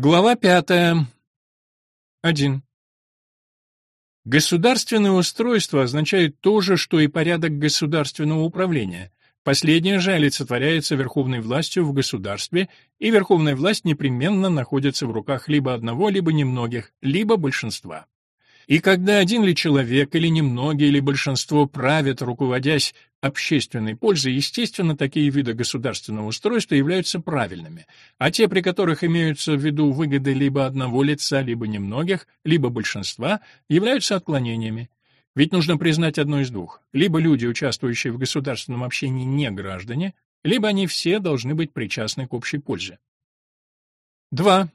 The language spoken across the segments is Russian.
Глава пятая. Один. Государственное устройство означает то же, что и порядок государственного управления. Последнее же олицетворяется верховной властью в государстве, и верховная власть непременно находится в руках либо одного, либо немногих, либо большинства. И когда один ли человек, или немногие, или большинство правят, руководясь общественной пользой, естественно, такие виды государственного устройства являются правильными, а те, при которых имеются в виду выгоды либо одного лица, либо немногих, либо большинства, являются отклонениями. Ведь нужно признать одно из двух. Либо люди, участвующие в государственном общении, не граждане, либо они все должны быть причастны к общей пользе. 2.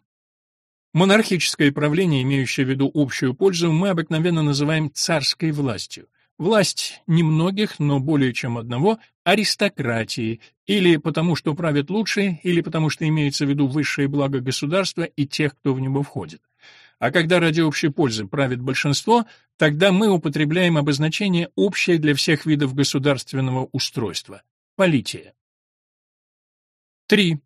Монархическое правление, имеющее в виду общую пользу, мы обыкновенно называем царской властью. Власть немногих, но более чем одного, аристократии, или потому что правят лучшие, или потому что имеется в виду высшее благо государства и тех, кто в него входит. А когда ради общей пользы правит большинство, тогда мы употребляем обозначение общее для всех видов государственного устройства – полития. 3.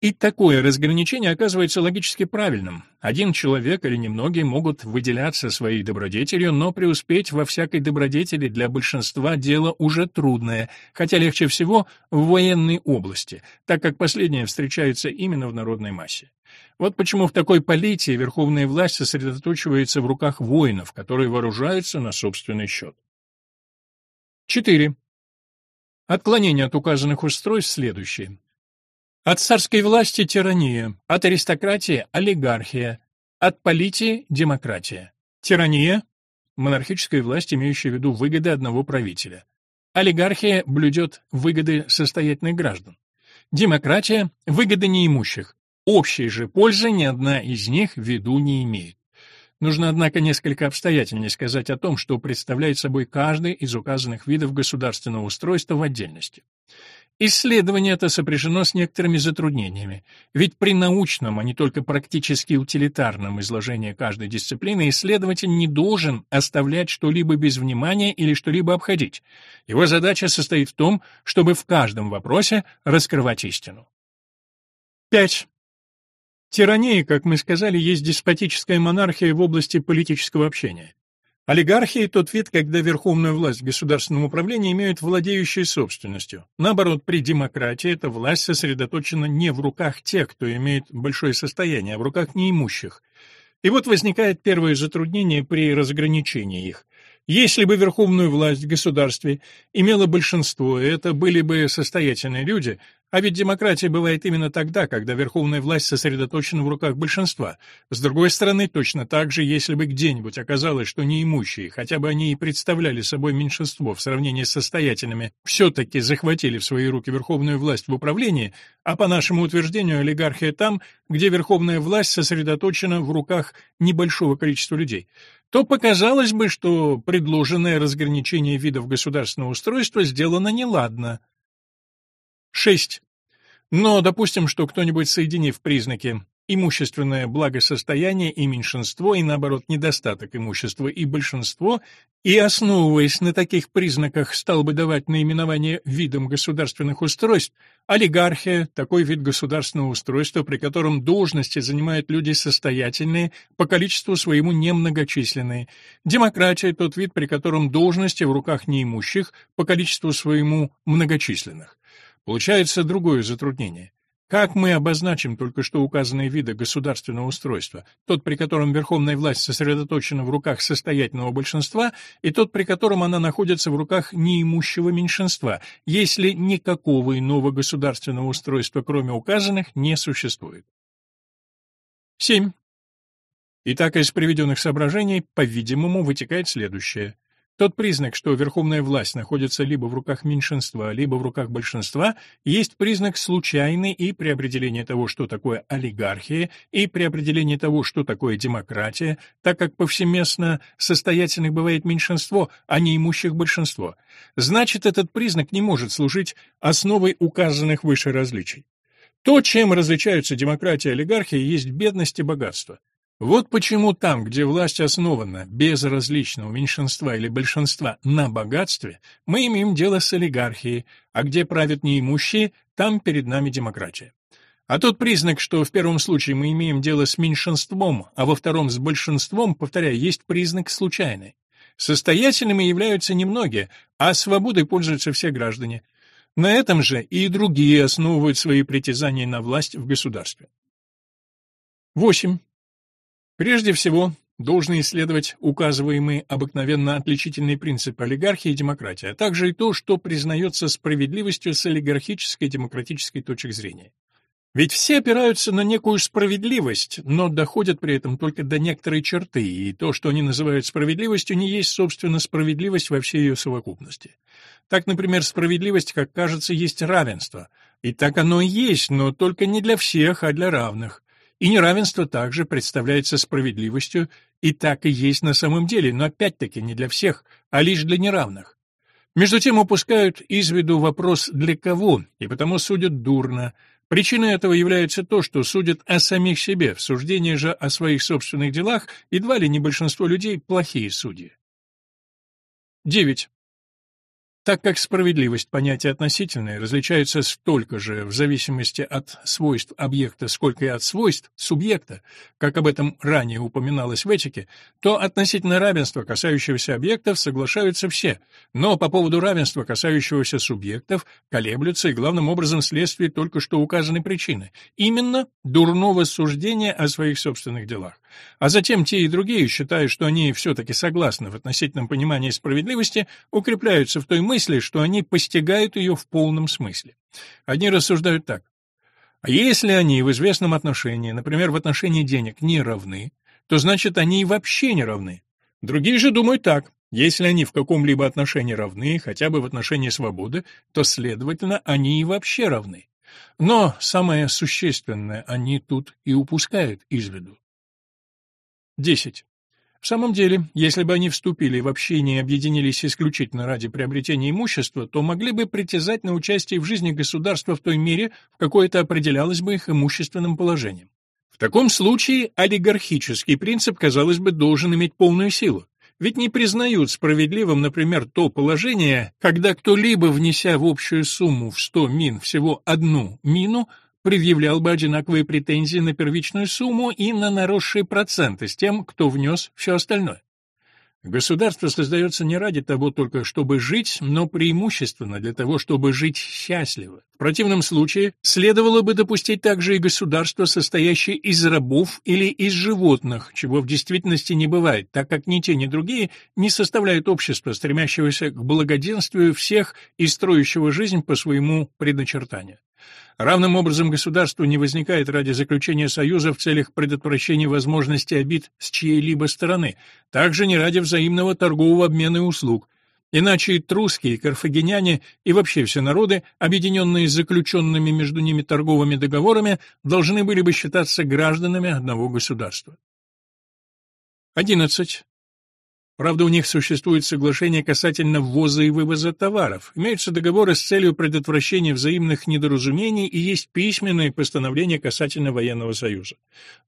И такое разграничение оказывается логически правильным. Один человек или немногие могут выделяться своей добродетелью, но преуспеть во всякой добродетели для большинства дело уже трудное, хотя легче всего в военной области, так как последняя встречается именно в народной массе. Вот почему в такой политии верховная власть сосредоточивается в руках воинов, которые вооружаются на собственный счет. 4. Отклонение от указанных устройств следующее. От царской власти тирания, от аристократии олигархия, от политии демократия. Тирания монархическая власть, имеющая в виду выгоды одного правителя. Олигархия блюдет выгоды состоятельных граждан. Демократия выгоды неимущих. Общей же пользы ни одна из них в виду не имеет. Нужно, однако, несколько обстоятельнее сказать о том, что представляет собой каждый из указанных видов государственного устройства в отдельности. Исследование это сопряжено с некоторыми затруднениями, ведь при научном, а не только практически утилитарном изложении каждой дисциплины исследователь не должен оставлять что-либо без внимания или что-либо обходить. Его задача состоит в том, чтобы в каждом вопросе раскрывать истину. 5. Тирания, как мы сказали, есть деспотическая монархия в области политического общения. Олигархия – тот вид, когда верховную власть в государственном управлении имеют владеющие собственностью. Наоборот, при демократии эта власть сосредоточена не в руках тех, кто имеет большое состояние, а в руках неимущих. И вот возникает первое затруднение при разграничении их. Если бы верховную власть в государстве имело большинство, это были бы состоятельные люди, а ведь демократия бывает именно тогда, когда верховная власть сосредоточена в руках большинства. С другой стороны, точно так же, если бы где-нибудь оказалось, что неимущие, хотя бы они и представляли собой меньшинство в сравнении с состоятельными, все-таки захватили в свои руки верховную власть в управлении, а по нашему утверждению олигархия там, где верховная власть сосредоточена в руках небольшого количества людей, то показалось бы, что предложенное разграничение видов государственного устройства сделано неладно. 6. Но допустим, что кто-нибудь, соединив признаки имущественное благосостояние и меньшинство, и наоборот недостаток имущества и большинство, и, основываясь на таких признаках, стал бы давать наименование видам государственных устройств, олигархия – такой вид государственного устройства, при котором должности занимают люди состоятельные, по количеству своему немногочисленные, демократия – тот вид, при котором должности в руках неимущих, по количеству своему многочисленных. Получается другое затруднение. Как мы обозначим только что указанные виды государственного устройства, тот, при котором верховная власть сосредоточена в руках состоятельного большинства, и тот, при котором она находится в руках неимущего меньшинства, если никакого иного государственного устройства, кроме указанных, не существует? 7. Итак, из приведенных соображений, по-видимому, вытекает следующее – тот признак, что верховная власть находится либо в руках меньшинства, либо в руках большинства, есть признак случайный и при определении того, что такое олигархия, и при определении того, что такое демократия, так как повсеместно состоятельных бывает меньшинство, а неимущих большинство. Значит, этот признак не может служить основой указанных выше различий. То, чем различаются демократия и олигархия, есть бедность и богатство. Вот почему там, где власть основана без различного меньшинства или большинства на богатстве, мы имеем дело с олигархией, а где правят неимущие, там перед нами демократия. А тот признак, что в первом случае мы имеем дело с меньшинством, а во втором с большинством, повторяю, есть признак случайный. Состоятельными являются немногие, а свободой пользуются все граждане. На этом же и другие основывают свои притязания на власть в государстве. 8. Прежде всего, должны исследовать указываемые обыкновенно отличительные принципы олигархии и демократии, а также и то, что признается справедливостью с олигархической и демократической точек зрения. Ведь все опираются на некую справедливость, но доходят при этом только до некоторой черты, и то, что они называют справедливостью, не есть, собственно, справедливость во всей ее совокупности. Так, например, справедливость, как кажется, есть равенство. И так оно и есть, но только не для всех, а для равных. И неравенство также представляется справедливостью, и так и есть на самом деле, но опять-таки не для всех, а лишь для неравных. Между тем упускают из виду вопрос «для кого?» и потому судят дурно. Причиной этого является то, что судят о самих себе, в суждении же о своих собственных делах едва ли не большинство людей плохие судьи. 9. Так как справедливость понятие относительное различается столько же в зависимости от свойств объекта, сколько и от свойств субъекта, как об этом ранее упоминалось в этике, то относительно равенства, касающегося объектов, соглашаются все, но по поводу равенства, касающегося субъектов, колеблются и главным образом вследствие только что указанной причины, именно дурного суждения о своих собственных делах. А затем те и другие, считая, что они все-таки согласны в относительном понимании справедливости, укрепляются в той мысли, что они постигают ее в полном смысле. Одни рассуждают так. А если они в известном отношении, например, в отношении денег, не равны, то значит они и вообще не равны. Другие же думают так. Если они в каком-либо отношении равны, хотя бы в отношении свободы, то, следовательно, они и вообще равны. Но самое существенное они тут и упускают из виду. 10. В самом деле, если бы они вступили в общение и объединились исключительно ради приобретения имущества, то могли бы притязать на участие в жизни государства в той мере, в какой это определялось бы их имущественным положением. В таком случае олигархический принцип, казалось бы, должен иметь полную силу. Ведь не признают справедливым, например, то положение, когда кто-либо, внеся в общую сумму в 100 мин всего одну мину, предъявлял бы одинаковые претензии на первичную сумму и на наросшие проценты с тем, кто внес все остальное. Государство создается не ради того только, чтобы жить, но преимущественно для того, чтобы жить счастливо. В противном случае следовало бы допустить также и государство, состоящее из рабов или из животных, чего в действительности не бывает, так как ни те, ни другие не составляют общества, стремящегося к благоденствию всех и строящего жизнь по своему предначертанию. Равным образом государство не возникает ради заключения союза в целях предотвращения возможности обид с чьей-либо стороны, также не ради взаимного торгового обмена и услуг. Иначе и трусские, и карфагеняне, и вообще все народы, объединенные заключенными между ними торговыми договорами, должны были бы считаться гражданами одного государства. 11. Правда, у них существует соглашение касательно ввоза и вывоза товаров, имеются договоры с целью предотвращения взаимных недоразумений и есть письменные постановления касательно военного союза.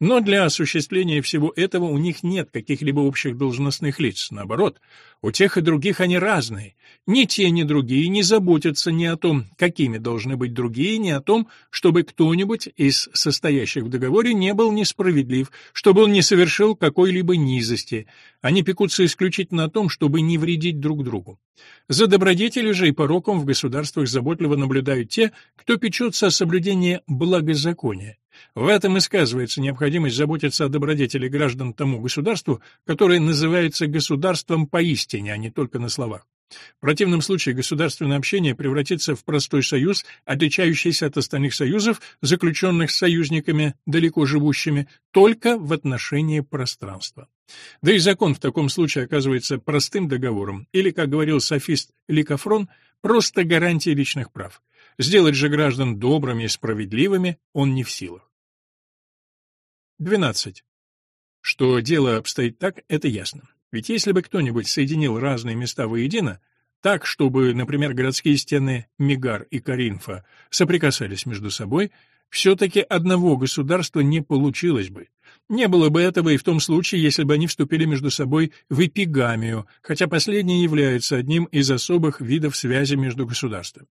Но для осуществления всего этого у них нет каких-либо общих должностных лиц, наоборот, у тех и других они разные. Ни те, ни другие не заботятся ни о том, какими должны быть другие, ни о том, чтобы кто-нибудь из состоящих в договоре не был несправедлив, чтобы он не совершил какой-либо низости. Они пекутся исключительно о том, чтобы не вредить друг другу. За добродетелью же и пороком в государствах заботливо наблюдают те, кто печется о соблюдении благозакония. В этом и сказывается необходимость заботиться о добродетели граждан тому государству, которое называется государством поистине, а не только на словах. В противном случае государственное общение превратится в простой союз, отличающийся от остальных союзов, заключенных с союзниками, далеко живущими, только в отношении пространства. Да и закон в таком случае оказывается простым договором, или, как говорил софист Ликофрон, просто гарантией личных прав. Сделать же граждан добрыми и справедливыми он не в силах. 12. Что дело обстоит так, это ясно. Ведь если бы кто-нибудь соединил разные места воедино, так, чтобы, например, городские стены Мигар и Каринфа соприкасались между собой, все-таки одного государства не получилось бы. Не было бы этого и в том случае, если бы они вступили между собой в эпигамию, хотя последнее является одним из особых видов связи между государствами.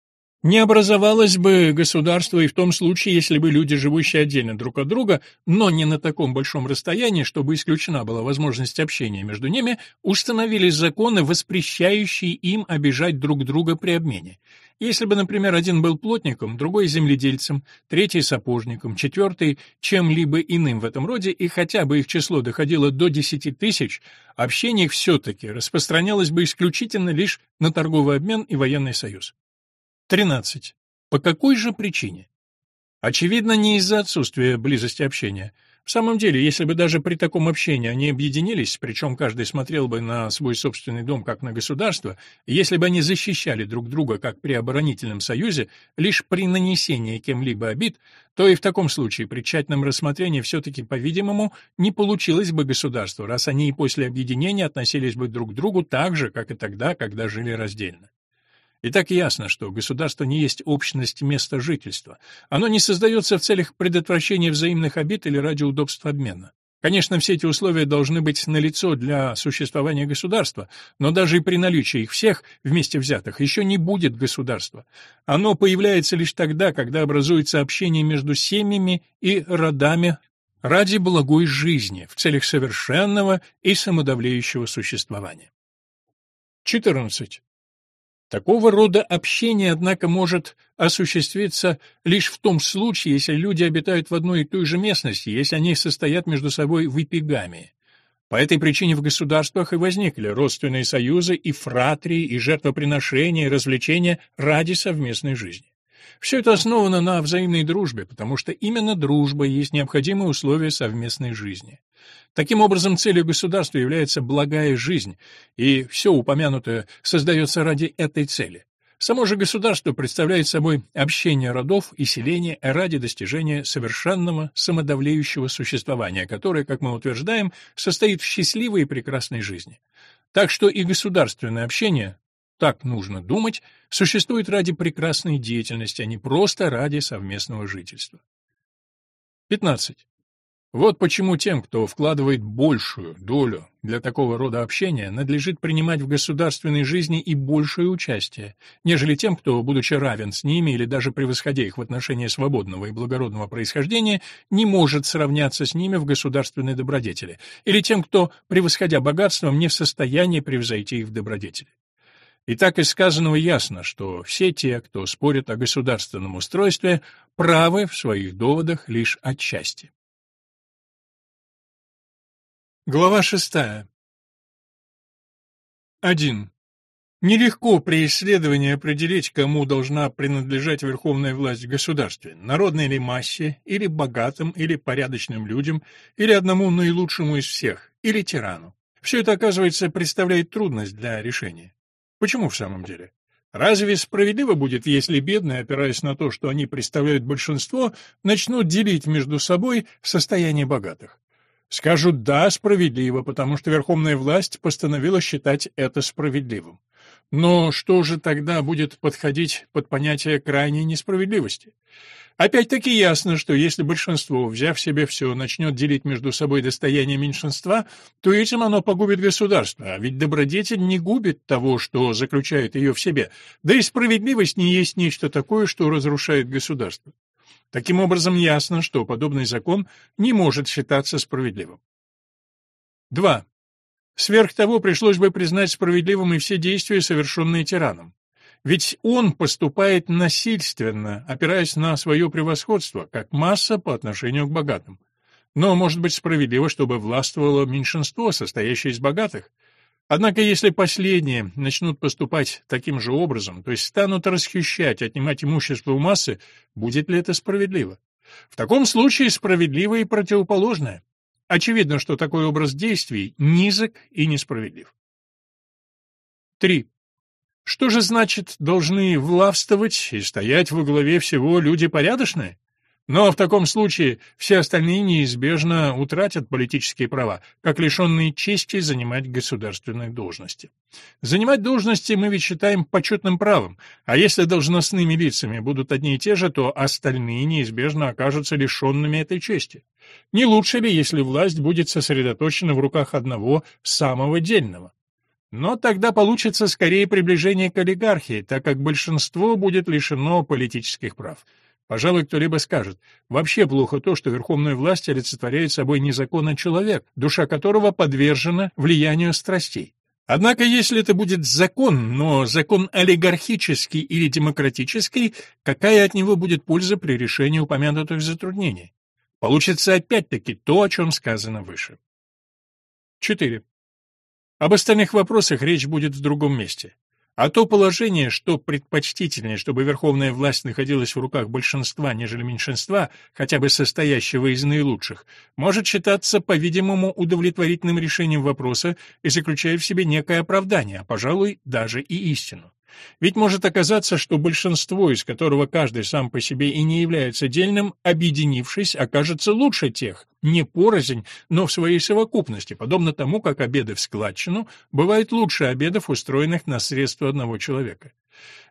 Не образовалось бы государство и в том случае, если бы люди, живущие отдельно друг от друга, но не на таком большом расстоянии, чтобы исключена была возможность общения между ними, установили законы, воспрещающие им обижать друг друга при обмене. Если бы, например, один был плотником, другой земледельцем, третий сапожником, четвертый чем-либо иным в этом роде, и хотя бы их число доходило до десяти тысяч, общение их все-таки распространялось бы исключительно лишь на торговый обмен и военный союз. 13. По какой же причине? Очевидно, не из-за отсутствия близости общения. В самом деле, если бы даже при таком общении они объединились, причем каждый смотрел бы на свой собственный дом как на государство, если бы они защищали друг друга как при оборонительном союзе, лишь при нанесении кем-либо обид, то и в таком случае при тщательном рассмотрении все-таки, по-видимому, не получилось бы государство, раз они и после объединения относились бы друг к другу так же, как и тогда, когда жили раздельно. И так ясно, что государство не есть общность места жительства. Оно не создается в целях предотвращения взаимных обид или ради удобства обмена. Конечно, все эти условия должны быть налицо для существования государства, но даже и при наличии их всех, вместе взятых, еще не будет государства. Оно появляется лишь тогда, когда образуется общение между семьями и родами ради благой жизни, в целях совершенного и самодавлеющего существования. 14. Такого рода общение, однако, может осуществиться лишь в том случае, если люди обитают в одной и той же местности, если они состоят между собой в эпигамии. По этой причине в государствах и возникли родственные союзы и фратрии, и жертвоприношения, и развлечения ради совместной жизни. Все это основано на взаимной дружбе, потому что именно дружба есть необходимое условие совместной жизни. Таким образом, целью государства является благая жизнь, и все упомянутое создается ради этой цели. Само же государство представляет собой общение родов и селения ради достижения совершенного самодавлеющего существования, которое, как мы утверждаем, состоит в счастливой и прекрасной жизни. Так что и государственное общение, так нужно думать, существует ради прекрасной деятельности, а не просто ради совместного жительства. 15. Вот почему тем, кто вкладывает большую долю для такого рода общения, надлежит принимать в государственной жизни и большее участие, нежели тем, кто, будучи равен с ними или даже превосходя их в отношении свободного и благородного происхождения, не может сравняться с ними в государственной добродетели, или тем, кто, превосходя богатством, не в состоянии превзойти их в добродетели. И так из сказанного ясно, что все те, кто спорит о государственном устройстве, правы в своих доводах лишь отчасти. Глава шестая. 1. Нелегко при исследовании определить, кому должна принадлежать верховная власть в государстве, народной ли массе, или богатым, или порядочным людям, или одному наилучшему из всех, или тирану. Все это, оказывается, представляет трудность для решения. Почему в самом деле? Разве справедливо будет, если бедные, опираясь на то, что они представляют большинство, начнут делить между собой состояние богатых? Скажут «да, справедливо», потому что верховная власть постановила считать это справедливым. Но что же тогда будет подходить под понятие крайней несправедливости? Опять-таки ясно, что если большинство, взяв себе все, начнет делить между собой достояние меньшинства, то этим оно погубит государство, а ведь добродетель не губит того, что заключает ее в себе, да и справедливость не есть нечто такое, что разрушает государство. Таким образом, ясно, что подобный закон не может считаться справедливым. 2. Сверх того, пришлось бы признать справедливым и все действия, совершенные тираном. Ведь он поступает насильственно, опираясь на свое превосходство, как масса по отношению к богатым. Но может быть справедливо, чтобы властвовало меньшинство, состоящее из богатых, Однако если последние начнут поступать таким же образом, то есть станут расхищать, отнимать имущество у массы, будет ли это справедливо? В таком случае справедливо и противоположное. Очевидно, что такой образ действий низок и несправедлив. 3. Что же значит должны влавствовать и стоять во главе всего люди порядочные? Но в таком случае все остальные неизбежно утратят политические права, как лишенные чести занимать государственные должности. Занимать должности мы ведь считаем почетным правом, а если должностными лицами будут одни и те же, то остальные неизбежно окажутся лишенными этой чести. Не лучше ли, если власть будет сосредоточена в руках одного самого дельного? Но тогда получится скорее приближение к олигархии, так как большинство будет лишено политических прав. Пожалуй, кто-либо скажет, вообще плохо то, что верховная власть олицетворяет собой незаконный человек, душа которого подвержена влиянию страстей. Однако, если это будет закон, но закон олигархический или демократический, какая от него будет польза при решении упомянутых затруднений? Получится опять-таки то, о чем сказано выше. 4. Об остальных вопросах речь будет в другом месте. А то положение, что предпочтительнее, чтобы верховная власть находилась в руках большинства, нежели меньшинства, хотя бы состоящего из наилучших, может считаться, по-видимому, удовлетворительным решением вопроса и заключая в себе некое оправдание, а, пожалуй, даже и истину. Ведь может оказаться, что большинство, из которого каждый сам по себе и не является дельным, объединившись, окажется лучше тех, не порознь, но в своей совокупности, подобно тому, как обеды в складчину бывают лучше обедов, устроенных на средства одного человека.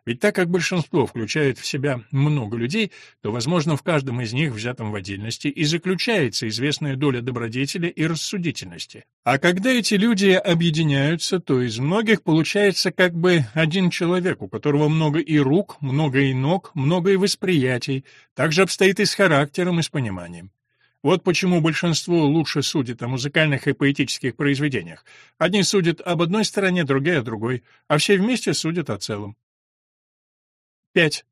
Ведь так как большинство включает в себя много людей, то, возможно, в каждом из них, взятом в отдельности, и заключается известная доля добродетели и рассудительности. А когда эти люди объединяются, то из многих получается как бы один человек, у которого много и рук, много и ног, много и восприятий, также обстоит и с характером, и с пониманием. Вот почему большинство лучше судит о музыкальных и поэтических произведениях. Одни судят об одной стороне, другие о другой, а все вместе судят о целом. 5.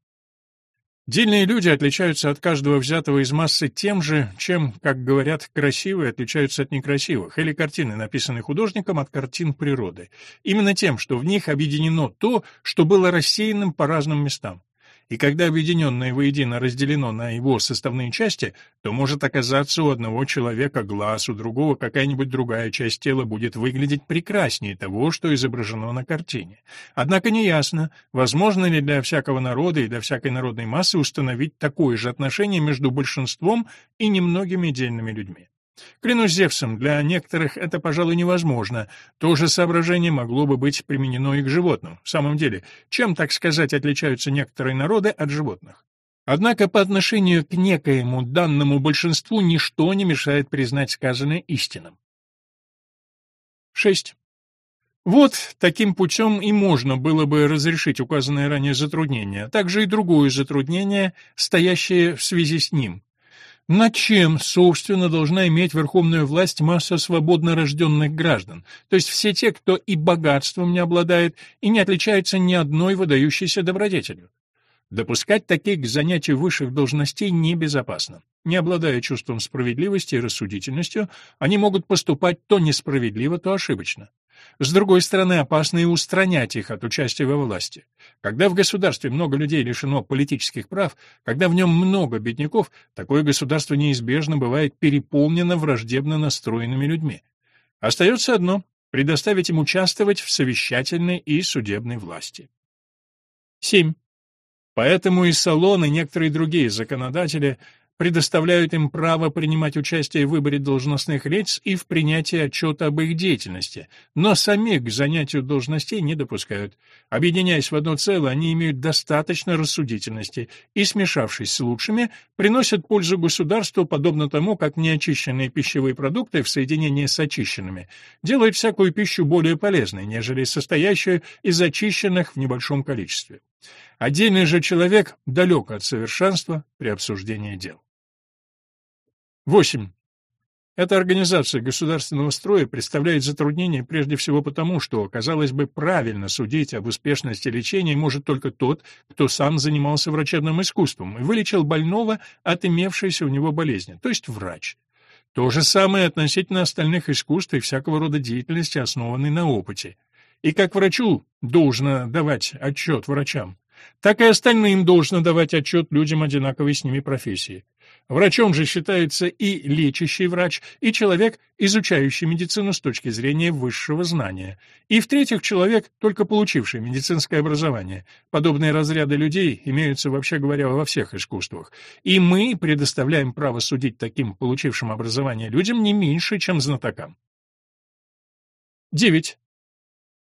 Дельные люди отличаются от каждого взятого из массы тем же, чем, как говорят, красивые отличаются от некрасивых, или картины, написанные художником, от картин природы. Именно тем, что в них объединено то, что было рассеянным по разным местам и когда объединенное воедино разделено на его составные части, то может оказаться у одного человека глаз, у другого какая-нибудь другая часть тела будет выглядеть прекраснее того, что изображено на картине. Однако неясно, возможно ли для всякого народа и для всякой народной массы установить такое же отношение между большинством и немногими дельными людьми. Клянусь Зевсом, для некоторых это, пожалуй, невозможно. То же соображение могло бы быть применено и к животным. В самом деле, чем, так сказать, отличаются некоторые народы от животных? Однако по отношению к некоему данному большинству ничто не мешает признать сказанное истинным. 6. Вот таким путем и можно было бы разрешить указанное ранее затруднение, а также и другое затруднение, стоящее в связи с ним. Над чем, собственно, должна иметь верховную власть масса свободно рожденных граждан, то есть все те, кто и богатством не обладает, и не отличается ни одной выдающейся добродетелью? Допускать таких к занятию высших должностей небезопасно. Не обладая чувством справедливости и рассудительностью, они могут поступать то несправедливо, то ошибочно. С другой стороны, опасно и устранять их от участия во власти. Когда в государстве много людей лишено политических прав, когда в нем много бедняков, такое государство неизбежно бывает переполнено враждебно настроенными людьми. Остается одно — предоставить им участвовать в совещательной и судебной власти. 7. Поэтому и салоны, некоторые другие законодатели предоставляют им право принимать участие в выборе должностных лиц и в принятии отчета об их деятельности, но самих к занятию должностей не допускают. Объединяясь в одно целое, они имеют достаточно рассудительности и, смешавшись с лучшими, приносят пользу государству, подобно тому, как неочищенные пищевые продукты в соединении с очищенными делают всякую пищу более полезной, нежели состоящую из очищенных в небольшом количестве. Отдельный же человек далек от совершенства при обсуждении дел. 8. Эта организация государственного строя представляет затруднение прежде всего потому, что, казалось бы, правильно судить об успешности лечения может только тот, кто сам занимался врачебным искусством и вылечил больного от имевшейся у него болезни, то есть врач. То же самое относительно остальных искусств и всякого рода деятельности, основанной на опыте. И как врачу должно давать отчет врачам, так и остальным должно давать отчет людям одинаковой с ними профессии. Врачом же считается и лечащий врач, и человек, изучающий медицину с точки зрения высшего знания. И, в-третьих, человек, только получивший медицинское образование. Подобные разряды людей имеются, вообще говоря, во всех искусствах. И мы предоставляем право судить таким получившим образование людям не меньше, чем знатокам. 9.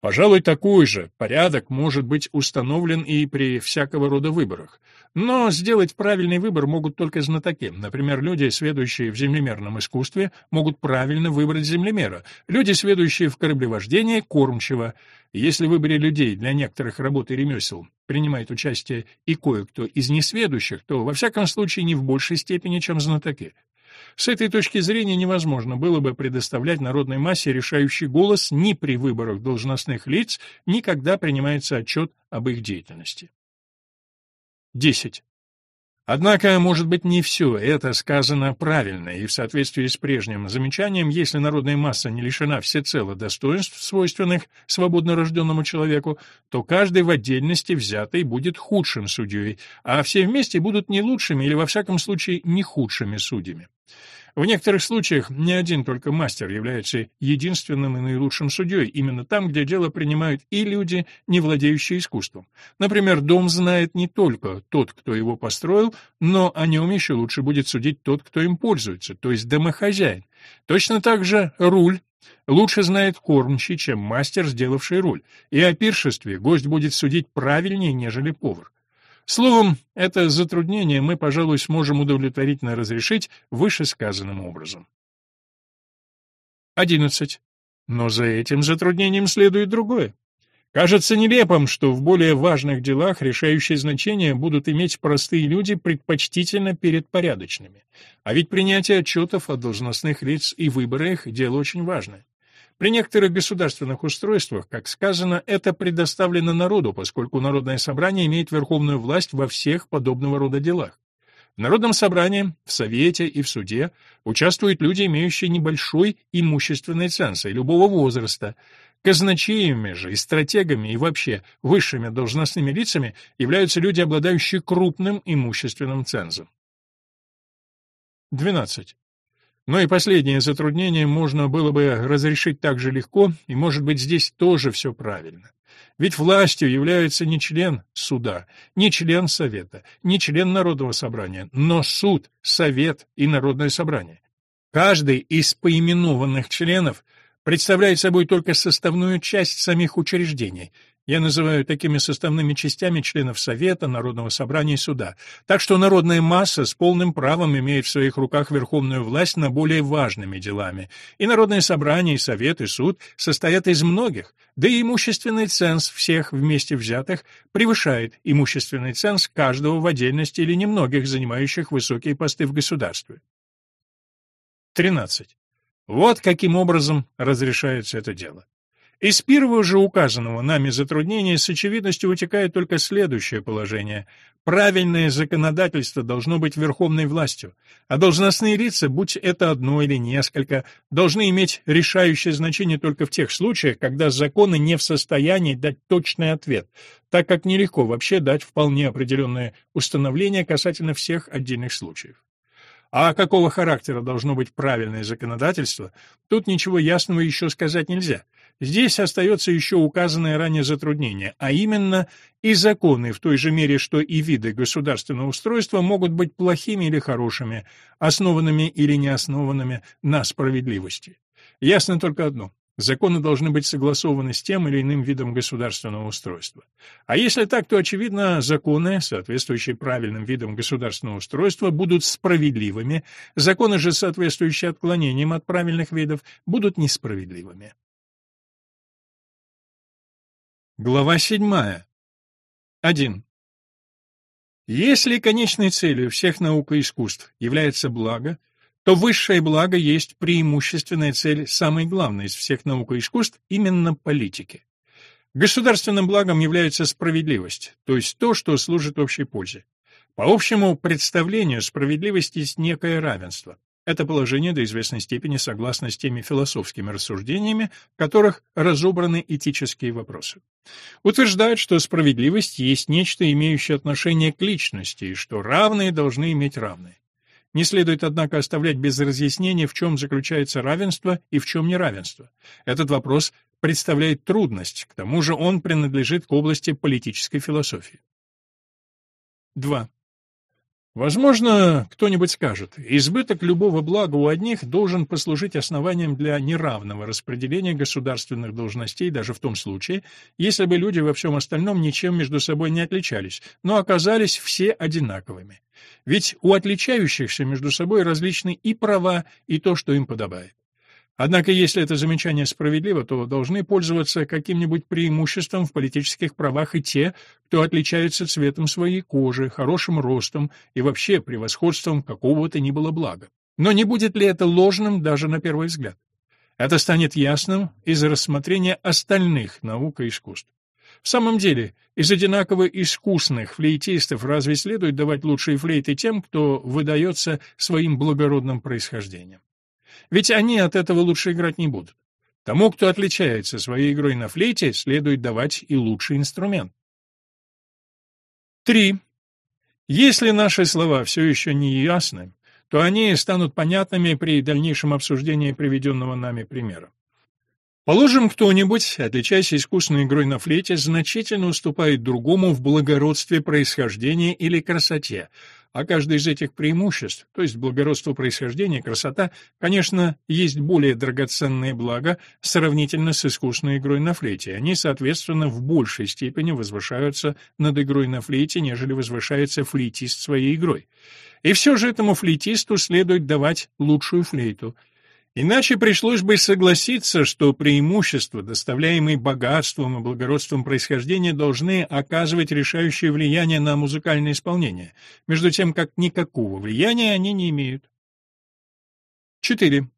Пожалуй, такой же порядок может быть установлен и при всякого рода выборах. Но сделать правильный выбор могут только знатоки. Например, люди, сведущие в землемерном искусстве, могут правильно выбрать землемера. Люди, сведущие в кораблевождении, кормчего. Если в выборе людей для некоторых работ и ремесел принимает участие и кое-кто из несведущих, то, во всяком случае, не в большей степени, чем знатоки. С этой точки зрения невозможно было бы предоставлять народной массе решающий голос ни при выборах должностных лиц, ни когда принимается отчет об их деятельности. 10. Однако, может быть, не все это сказано правильно, и в соответствии с прежним замечанием, если народная масса не лишена всецело достоинств, свойственных свободно рожденному человеку, то каждый в отдельности взятый будет худшим судьей, а все вместе будут не лучшими или, во всяком случае, не худшими судьями. В некоторых случаях не один только мастер является единственным и наилучшим судьей, именно там, где дело принимают и люди, не владеющие искусством. Например, дом знает не только тот, кто его построил, но о нем еще лучше будет судить тот, кто им пользуется, то есть домохозяин. Точно так же руль лучше знает кормчий, чем мастер, сделавший руль, и о пиршестве гость будет судить правильнее, нежели повар. Словом, это затруднение мы, пожалуй, сможем удовлетворительно разрешить вышесказанным образом. 11. Но за этим затруднением следует другое. Кажется нелепым, что в более важных делах решающее значение будут иметь простые люди предпочтительно перед порядочными. А ведь принятие отчетов от должностных лиц и выборы их – дело очень важное. При некоторых государственных устройствах, как сказано, это предоставлено народу, поскольку Народное собрание имеет верховную власть во всех подобного рода делах. В Народном собрании, в Совете и в суде участвуют люди, имеющие небольшой имущественный ценз и любого возраста. Казначеями же и стратегами и вообще высшими должностными лицами являются люди, обладающие крупным имущественным цензом. 12. Но и последнее затруднение можно было бы разрешить так же легко, и, может быть, здесь тоже все правильно. Ведь властью является не член суда, не член совета, не член народного собрания, но суд, совет и народное собрание. Каждый из поименованных членов представляет собой только составную часть самих учреждений, я называю такими составными частями членов Совета, Народного собрания и суда. Так что народная масса с полным правом имеет в своих руках верховную власть над более важными делами. И Народное собрание, и Совет, и суд состоят из многих, да и имущественный ценз всех вместе взятых превышает имущественный ценз каждого в отдельности или немногих, занимающих высокие посты в государстве. 13. Вот каким образом разрешается это дело. Из первого же указанного нами затруднения с очевидностью вытекает только следующее положение. Правильное законодательство должно быть верховной властью, а должностные лица, будь это одно или несколько, должны иметь решающее значение только в тех случаях, когда законы не в состоянии дать точный ответ, так как нелегко вообще дать вполне определенное установление касательно всех отдельных случаев. А какого характера должно быть правильное законодательство, тут ничего ясного еще сказать нельзя — Здесь остается еще указанное ранее затруднение, а именно и законы в той же мере, что и виды государственного устройства могут быть плохими или хорошими, основанными или неоснованными на справедливости. Ясно только одно. Законы должны быть согласованы с тем или иным видом государственного устройства. А если так, то, очевидно, законы, соответствующие правильным видам государственного устройства, будут справедливыми, законы же, соответствующие отклонениям от правильных видов, будут несправедливыми. Глава 7. 1. Если конечной целью всех наук и искусств является благо, то высшее благо есть преимущественная цель самой главной из всех наук и искусств именно политики. Государственным благом является справедливость, то есть то, что служит общей пользе. По общему представлению справедливость есть некое равенство. Это положение до известной степени согласно с теми философскими рассуждениями, в которых разобраны этические вопросы. Утверждают, что справедливость есть нечто, имеющее отношение к личности, и что равные должны иметь равные. Не следует, однако, оставлять без разъяснения, в чем заключается равенство и в чем неравенство. Этот вопрос представляет трудность, к тому же он принадлежит к области политической философии. 2. Возможно, кто-нибудь скажет, избыток любого блага у одних должен послужить основанием для неравного распределения государственных должностей даже в том случае, если бы люди во всем остальном ничем между собой не отличались, но оказались все одинаковыми. Ведь у отличающихся между собой различны и права, и то, что им подобает. Однако, если это замечание справедливо, то должны пользоваться каким-нибудь преимуществом в политических правах и те, кто отличается цветом своей кожи, хорошим ростом и вообще превосходством какого-то ни было блага. Но не будет ли это ложным даже на первый взгляд? Это станет ясным из рассмотрения остальных наук и искусств. В самом деле, из одинаково искусных флейтистов разве следует давать лучшие флейты тем, кто выдается своим благородным происхождением? Ведь они от этого лучше играть не будут. Тому, кто отличается своей игрой на флейте, следует давать и лучший инструмент. 3. Если наши слова все еще не ясны, то они станут понятными при дальнейшем обсуждении приведенного нами примера. Положим, кто-нибудь, отличаясь искусной игрой на флейте, значительно уступает другому в благородстве происхождения или красоте, а каждое из этих преимуществ, то есть благородство происхождения, красота, конечно, есть более драгоценные блага сравнительно с искусной игрой на флейте. Они, соответственно, в большей степени возвышаются над игрой на флейте, нежели возвышается флейтист своей игрой. И все же этому флейтисту следует давать лучшую флейту — Иначе пришлось бы согласиться, что преимущества, доставляемые богатством и благородством происхождения, должны оказывать решающее влияние на музыкальное исполнение, между тем как никакого влияния они не имеют. 4.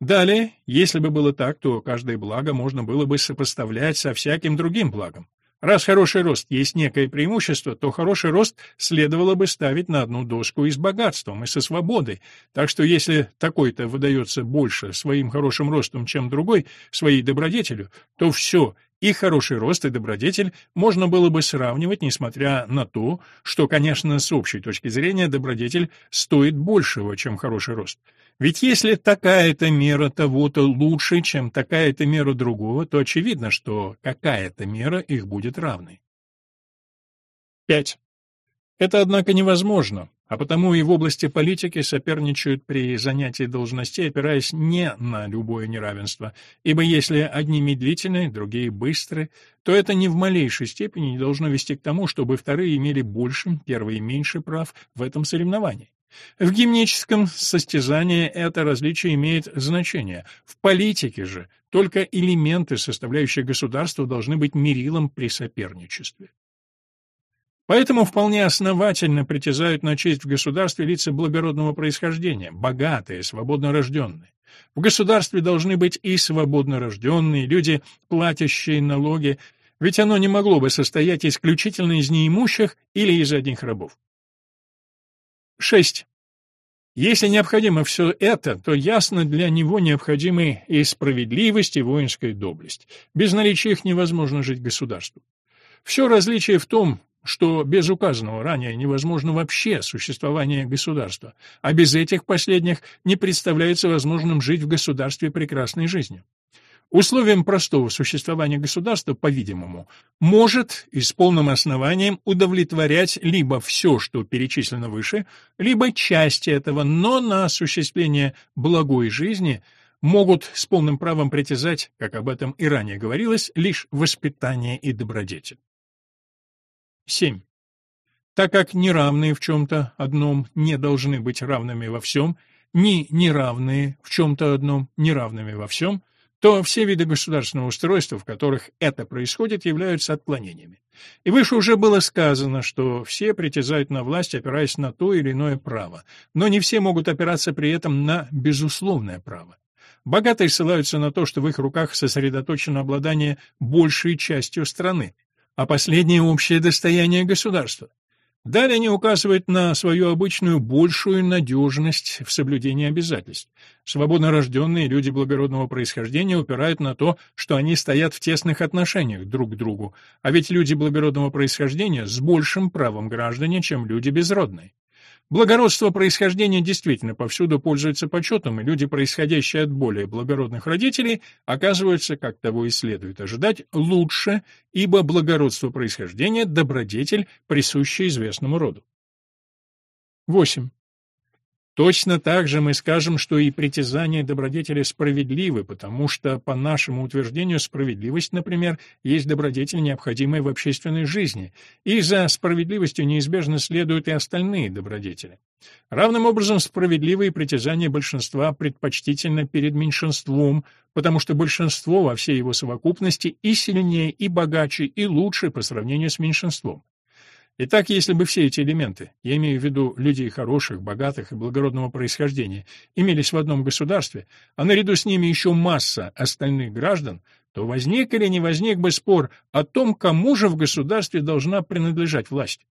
Далее, если бы было так, то каждое благо можно было бы сопоставлять со всяким другим благом. Раз хороший рост есть некое преимущество, то хороший рост следовало бы ставить на одну доску и с богатством, и со свободой. Так что если такой-то выдается больше своим хорошим ростом, чем другой, своей добродетелю, то все, и хороший рост, и добродетель можно было бы сравнивать, несмотря на то, что, конечно, с общей точки зрения добродетель стоит большего, чем хороший рост. Ведь если такая-то мера того-то лучше, чем такая-то мера другого, то очевидно, что какая-то мера их будет равной. 5. Это, однако, невозможно, а потому и в области политики соперничают при занятии должностей, опираясь не на любое неравенство, ибо если одни медлительны, другие быстры, то это ни в малейшей степени не должно вести к тому, чтобы вторые имели больше, первые меньше прав в этом соревновании. В гимническом состязании это различие имеет значение. В политике же только элементы, составляющие государство, должны быть мерилом при соперничестве. Поэтому вполне основательно притязают на честь в государстве лица благородного происхождения, богатые, свободно рожденные. В государстве должны быть и свободно рожденные, люди, платящие налоги, ведь оно не могло бы состоять исключительно из неимущих или из одних рабов. 6. Если необходимо все это, то ясно для него необходимы и справедливость, и воинская доблесть. Без наличия их невозможно жить государству. Все различие в том, что без указанного ранее невозможно вообще существование государства, а без этих последних не представляется возможным жить в государстве прекрасной жизнью. Условием простого существования государства, по-видимому, может и с полным основанием удовлетворять либо все, что перечислено выше, либо части этого, но на осуществление благой жизни могут с полным правом притязать, как об этом и ранее говорилось, лишь воспитание и добродетель. 7. Так как неравные в чем-то одном не должны быть равными во всем, ни неравные в чем-то одном неравными во всем, то все виды государственного устройства, в которых это происходит, являются отклонениями. И выше уже было сказано, что все притязают на власть, опираясь на то или иное право, но не все могут опираться при этом на безусловное право. Богатые ссылаются на то, что в их руках сосредоточено обладание большей частью страны, а последнее — общее достояние государства. Далее они указывают на свою обычную большую надежность в соблюдении обязательств. Свободно рожденные люди благородного происхождения упирают на то, что они стоят в тесных отношениях друг к другу, а ведь люди благородного происхождения с большим правом граждане, чем люди безродные. Благородство происхождения действительно повсюду пользуется почетом, и люди, происходящие от более благородных родителей, оказываются, как того и следует ожидать, лучше, ибо благородство происхождения — добродетель, присущий известному роду. 8. Точно так же мы скажем, что и притязания добродетели справедливы, потому что, по нашему утверждению, справедливость, например, есть добродетель, необходимая в общественной жизни, и за справедливостью неизбежно следуют и остальные добродетели. Равным образом справедливые притязания большинства предпочтительно перед меньшинством, потому что большинство во всей его совокупности и сильнее, и богаче, и лучше по сравнению с меньшинством. Итак, если бы все эти элементы, я имею в виду людей хороших, богатых и благородного происхождения, имелись в одном государстве, а наряду с ними еще масса остальных граждан, то возник или не возник бы спор о том, кому же в государстве должна принадлежать власть.